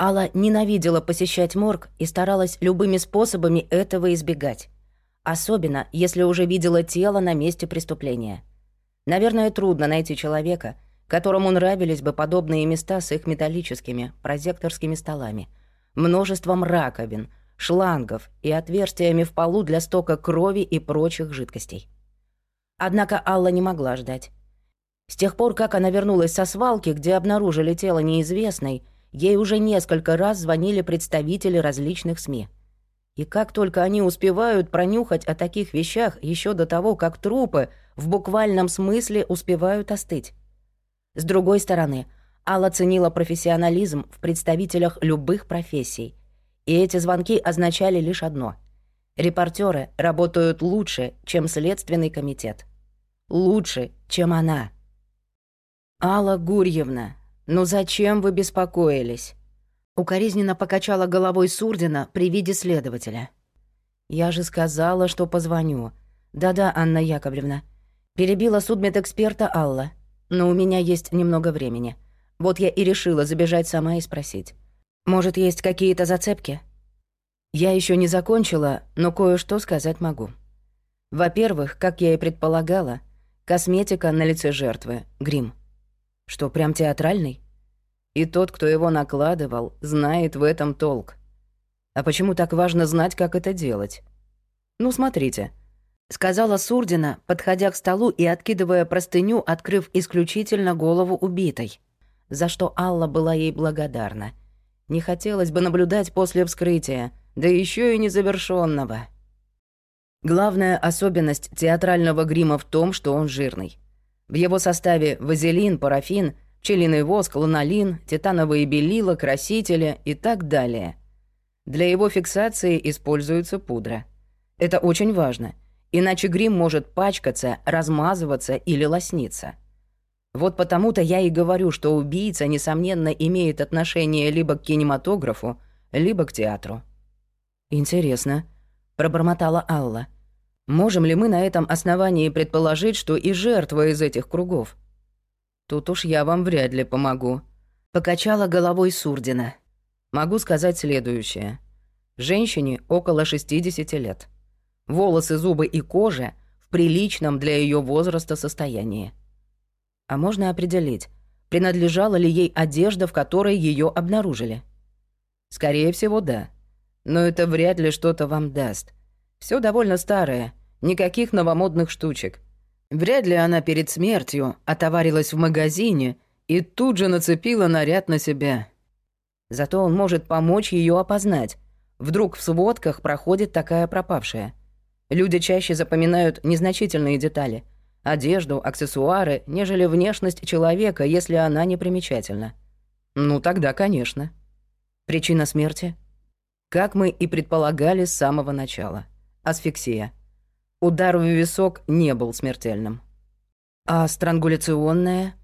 Алла ненавидела посещать морг и старалась любыми способами этого избегать. Особенно, если уже видела тело на месте преступления. Наверное, трудно найти человека, которому нравились бы подобные места с их металлическими прозекторскими столами, множеством раковин, шлангов и отверстиями в полу для стока крови и прочих жидкостей. Однако Алла не могла ждать. С тех пор, как она вернулась со свалки, где обнаружили тело неизвестной, ей уже несколько раз звонили представители различных СМИ. И как только они успевают пронюхать о таких вещах еще до того, как трупы в буквальном смысле успевают остыть. С другой стороны, Алла ценила профессионализм в представителях любых профессий. И эти звонки означали лишь одно. Репортеры работают лучше, чем Следственный комитет. Лучше, чем она. «Алла Гурьевна, ну зачем вы беспокоились?» Укоризненно покачала головой Сурдина при виде следователя. «Я же сказала, что позвоню. Да-да, Анна Яковлевна». Перебила судмедэксперта Алла. «Но у меня есть немного времени. Вот я и решила забежать сама и спросить. Может, есть какие-то зацепки?» Я еще не закончила, но кое-что сказать могу. Во-первых, как я и предполагала, косметика на лице жертвы, грим. Что, прям театральный? И тот, кто его накладывал, знает в этом толк. А почему так важно знать, как это делать? Ну, смотрите. Сказала Сурдина, подходя к столу и откидывая простыню, открыв исключительно голову убитой. За что Алла была ей благодарна. Не хотелось бы наблюдать после вскрытия, да еще и незавершенного. Главная особенность театрального грима в том, что он жирный. В его составе вазелин, парафин — пчелиный воск, ланолин, титановые белила, красители и так далее. Для его фиксации используется пудра. Это очень важно, иначе грим может пачкаться, размазываться или лосниться. Вот потому-то я и говорю, что убийца, несомненно, имеет отношение либо к кинематографу, либо к театру. «Интересно», — пробормотала Алла. «Можем ли мы на этом основании предположить, что и жертва из этих кругов?» Тут уж я вам вряд ли помогу. Покачала головой Сурдина. Могу сказать следующее. Женщине около 60 лет. Волосы, зубы и кожа в приличном для ее возраста состоянии. А можно определить, принадлежала ли ей одежда, в которой ее обнаружили? Скорее всего, да. Но это вряд ли что-то вам даст. Все довольно старое, никаких новомодных штучек. Вряд ли она перед смертью отоварилась в магазине и тут же нацепила наряд на себя. Зато он может помочь ее опознать. Вдруг в сводках проходит такая пропавшая. Люди чаще запоминают незначительные детали. Одежду, аксессуары, нежели внешность человека, если она непримечательна. Ну тогда, конечно. Причина смерти? Как мы и предполагали с самого начала. Асфиксия. Удар в висок не был смертельным. А странгуляционная?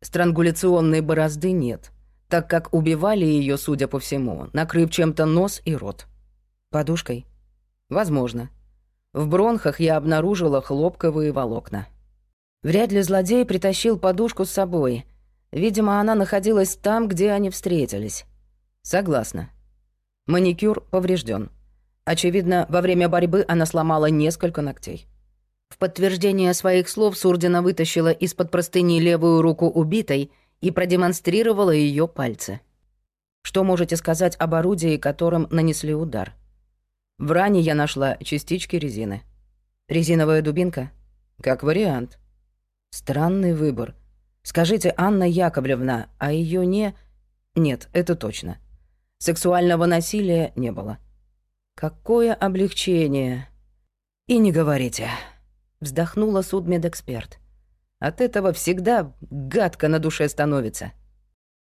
Странгуляционной борозды нет, так как убивали ее, судя по всему, накрыв чем-то нос и рот. Подушкой? Возможно. В бронхах я обнаружила хлопковые волокна. Вряд ли злодей притащил подушку с собой. Видимо, она находилась там, где они встретились. Согласна. Маникюр поврежден. Очевидно, во время борьбы она сломала несколько ногтей. В подтверждение своих слов Сурдина вытащила из-под простыни левую руку убитой и продемонстрировала ее пальцы. Что можете сказать об орудии, которым нанесли удар? В ране я нашла частички резины. Резиновая дубинка? Как вариант. Странный выбор. Скажите, Анна Яковлевна, а ее не... Нет, это точно. Сексуального насилия не было. Какое облегчение. И не говорите. Вздохнула судмедэксперт. От этого всегда гадко на душе становится.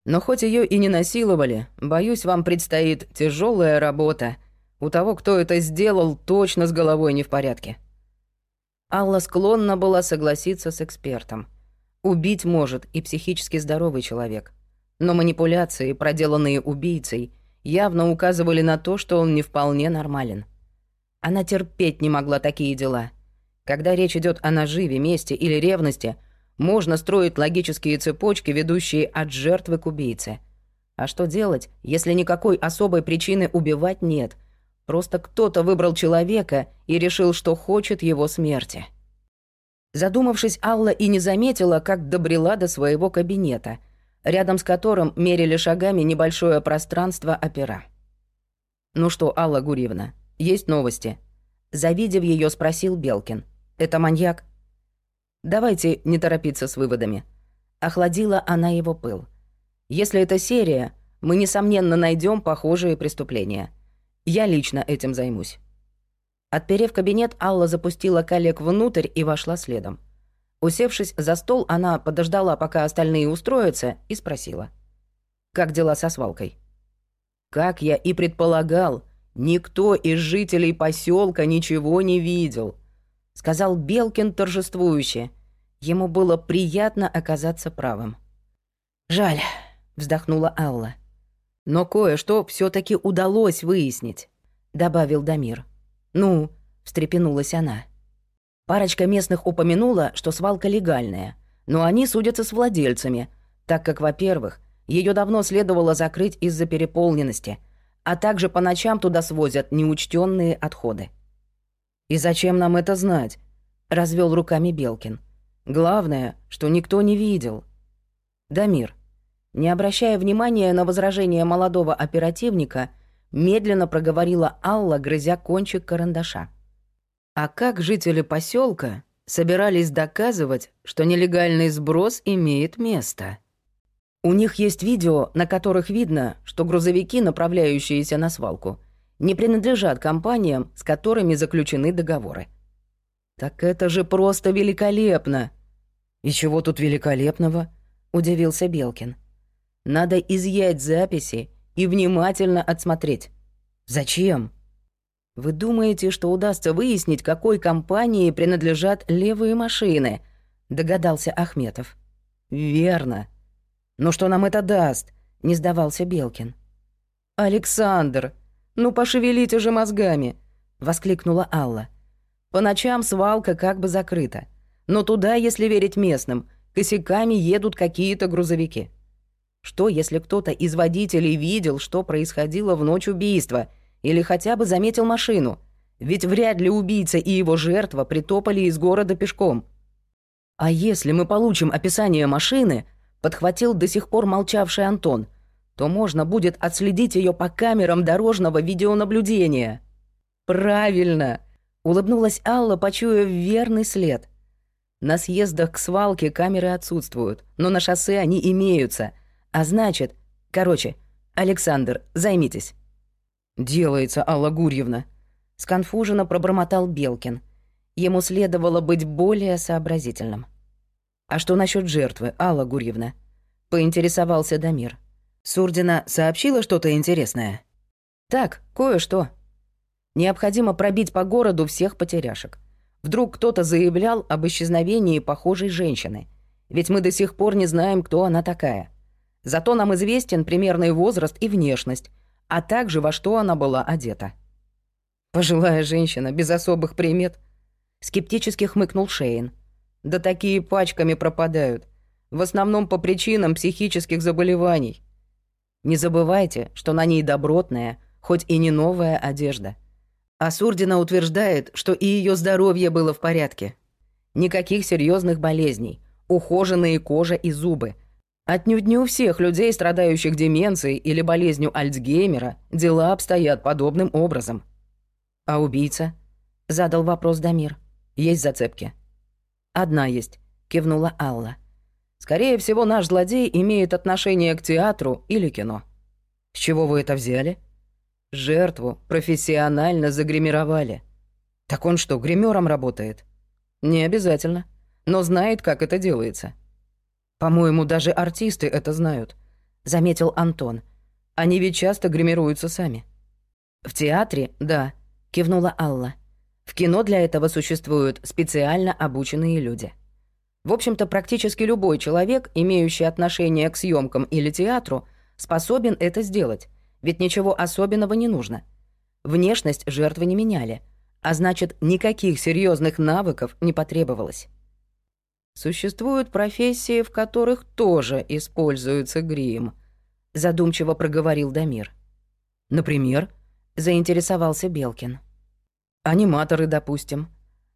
Но хоть ее и не насиловали, боюсь, вам предстоит тяжелая работа. У того, кто это сделал, точно с головой не в порядке. Алла склонна была согласиться с экспертом. Убить может и психически здоровый человек. Но манипуляции, проделанные убийцей, явно указывали на то, что он не вполне нормален. Она терпеть не могла такие дела. Когда речь идет о наживе, мести или ревности, можно строить логические цепочки, ведущие от жертвы к убийце. А что делать, если никакой особой причины убивать нет? Просто кто-то выбрал человека и решил, что хочет его смерти. Задумавшись, Алла и не заметила, как добрела до своего кабинета, рядом с которым мерили шагами небольшое пространство опера. «Ну что, Алла Гурьевна, есть новости?» Завидев ее, спросил Белкин. «Это маньяк?» «Давайте не торопиться с выводами». Охладила она его пыл. «Если это серия, мы, несомненно, найдем похожие преступления. Я лично этим займусь». Отперев кабинет, Алла запустила коллег внутрь и вошла следом. Усевшись за стол, она подождала, пока остальные устроятся, и спросила. «Как дела со свалкой?» «Как я и предполагал, никто из жителей поселка ничего не видел», — сказал Белкин торжествующе. Ему было приятно оказаться правым. «Жаль», — вздохнула Алла. «Но кое-что все таки удалось выяснить», — добавил Дамир. «Ну?» — встрепенулась она. Парочка местных упомянула, что свалка легальная, но они судятся с владельцами, так как, во-первых, ее давно следовало закрыть из-за переполненности, а также по ночам туда свозят неучтенные отходы. «И зачем нам это знать?» — развел руками Белкин. «Главное, что никто не видел». «Дамир, не обращая внимания на возражение молодого оперативника, медленно проговорила Алла, грызя кончик карандаша. А как жители поселка собирались доказывать, что нелегальный сброс имеет место? У них есть видео, на которых видно, что грузовики, направляющиеся на свалку, не принадлежат компаниям, с которыми заключены договоры. Так это же просто великолепно. И чего тут великолепного? удивился Белкин. Надо изъять записи и внимательно отсмотреть. Зачем? Вы думаете, что удастся выяснить, какой компании принадлежат левые машины? Догадался Ахметов. Верно. Но что нам это даст? Не сдавался Белкин. Александр, ну пошевелите же мозгами, воскликнула Алла. По ночам свалка как бы закрыта. Но туда, если верить местным, косяками едут какие-то грузовики. Что, если кто-то из водителей видел, что происходило в ночь убийства, или хотя бы заметил машину? Ведь вряд ли убийца и его жертва притопали из города пешком. А если мы получим описание машины, подхватил до сих пор молчавший Антон, то можно будет отследить ее по камерам дорожного видеонаблюдения. Правильно, улыбнулась Алла, почуяв верный след. На съездах к свалке камеры отсутствуют, но на шоссе они имеются — а значит... Короче, Александр, займитесь». «Делается, Алла Гурьевна», — сконфуженно пробормотал Белкин. Ему следовало быть более сообразительным. «А что насчет жертвы, Алла Гурьевна?» — поинтересовался Дамир. «Сурдина сообщила что-то интересное?» «Так, кое-что. Необходимо пробить по городу всех потеряшек. Вдруг кто-то заявлял об исчезновении похожей женщины. Ведь мы до сих пор не знаем, кто она такая. Зато нам известен примерный возраст и внешность, а также во что она была одета. Пожилая женщина, без особых примет. Скептически хмыкнул Шейн. Да такие пачками пропадают. В основном по причинам психических заболеваний. Не забывайте, что на ней добротная, хоть и не новая одежда. А Сурдина утверждает, что и ее здоровье было в порядке. Никаких серьезных болезней, ухоженные кожа и зубы – Отнюдь не у всех людей, страдающих деменцией или болезнью Альцгеймера, дела обстоят подобным образом. «А убийца?» — задал вопрос Дамир. «Есть зацепки?» «Одна есть», — кивнула Алла. «Скорее всего, наш злодей имеет отношение к театру или кино». «С чего вы это взяли?» «Жертву профессионально загримировали». «Так он что, гримером работает?» «Не обязательно, но знает, как это делается». «По-моему, даже артисты это знают», — заметил Антон. «Они ведь часто гримируются сами». «В театре, да», — кивнула Алла. «В кино для этого существуют специально обученные люди». В общем-то, практически любой человек, имеющий отношение к съемкам или театру, способен это сделать, ведь ничего особенного не нужно. Внешность жертвы не меняли, а значит, никаких серьезных навыков не потребовалось. Существуют профессии, в которых тоже используется грим, задумчиво проговорил Дамир. Например, заинтересовался Белкин. Аниматоры, допустим.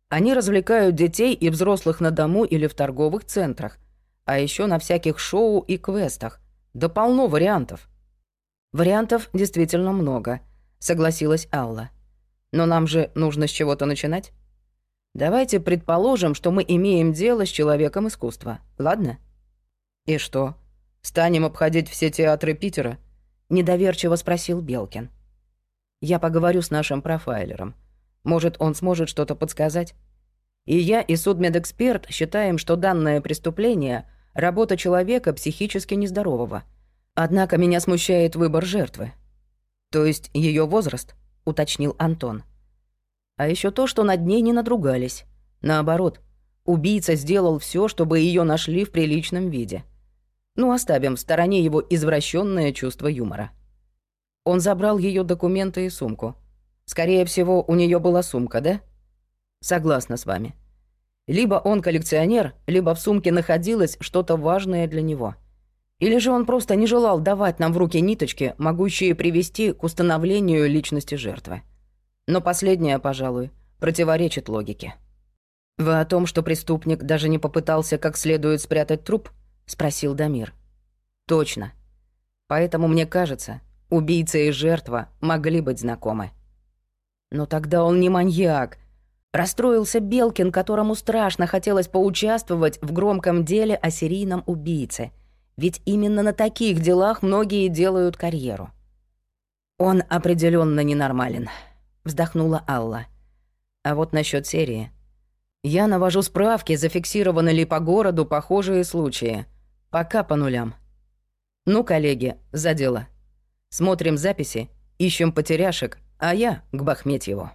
Они развлекают детей и взрослых на дому или в торговых центрах, а еще на всяких шоу и квестах. Да полно вариантов. Вариантов действительно много, согласилась Алла. Но нам же нужно с чего-то начинать. Давайте предположим, что мы имеем дело с человеком искусства, ладно? И что? Станем обходить все театры Питера? Недоверчиво спросил Белкин. Я поговорю с нашим профайлером. Может, он сможет что-то подсказать? И я, и судмедэксперт считаем, что данное преступление — работа человека психически нездорового. Однако меня смущает выбор жертвы. То есть ее возраст, уточнил Антон. А еще то, что над ней не надругались. Наоборот, убийца сделал все, чтобы ее нашли в приличном виде. Ну, оставим в стороне его извращенное чувство юмора. Он забрал ее документы и сумку. Скорее всего, у нее была сумка, да? Согласна с вами. Либо он коллекционер, либо в сумке находилось что-то важное для него. Или же он просто не желал давать нам в руки ниточки, могущие привести к установлению личности жертвы. Но последнее, пожалуй, противоречит логике. «Вы о том, что преступник даже не попытался как следует спрятать труп?» — спросил Дамир. «Точно. Поэтому мне кажется, убийца и жертва могли быть знакомы». «Но тогда он не маньяк», Расстроился Белкин, которому страшно хотелось поучаствовать в громком деле о серийном убийце. Ведь именно на таких делах многие делают карьеру. Он определенно ненормален вздохнула Алла. А вот насчет серии. Я навожу справки, зафиксированы ли по городу похожие случаи. Пока по нулям. Ну, коллеги, за дело. Смотрим записи, ищем потеряшек, а я к Бахметьеву.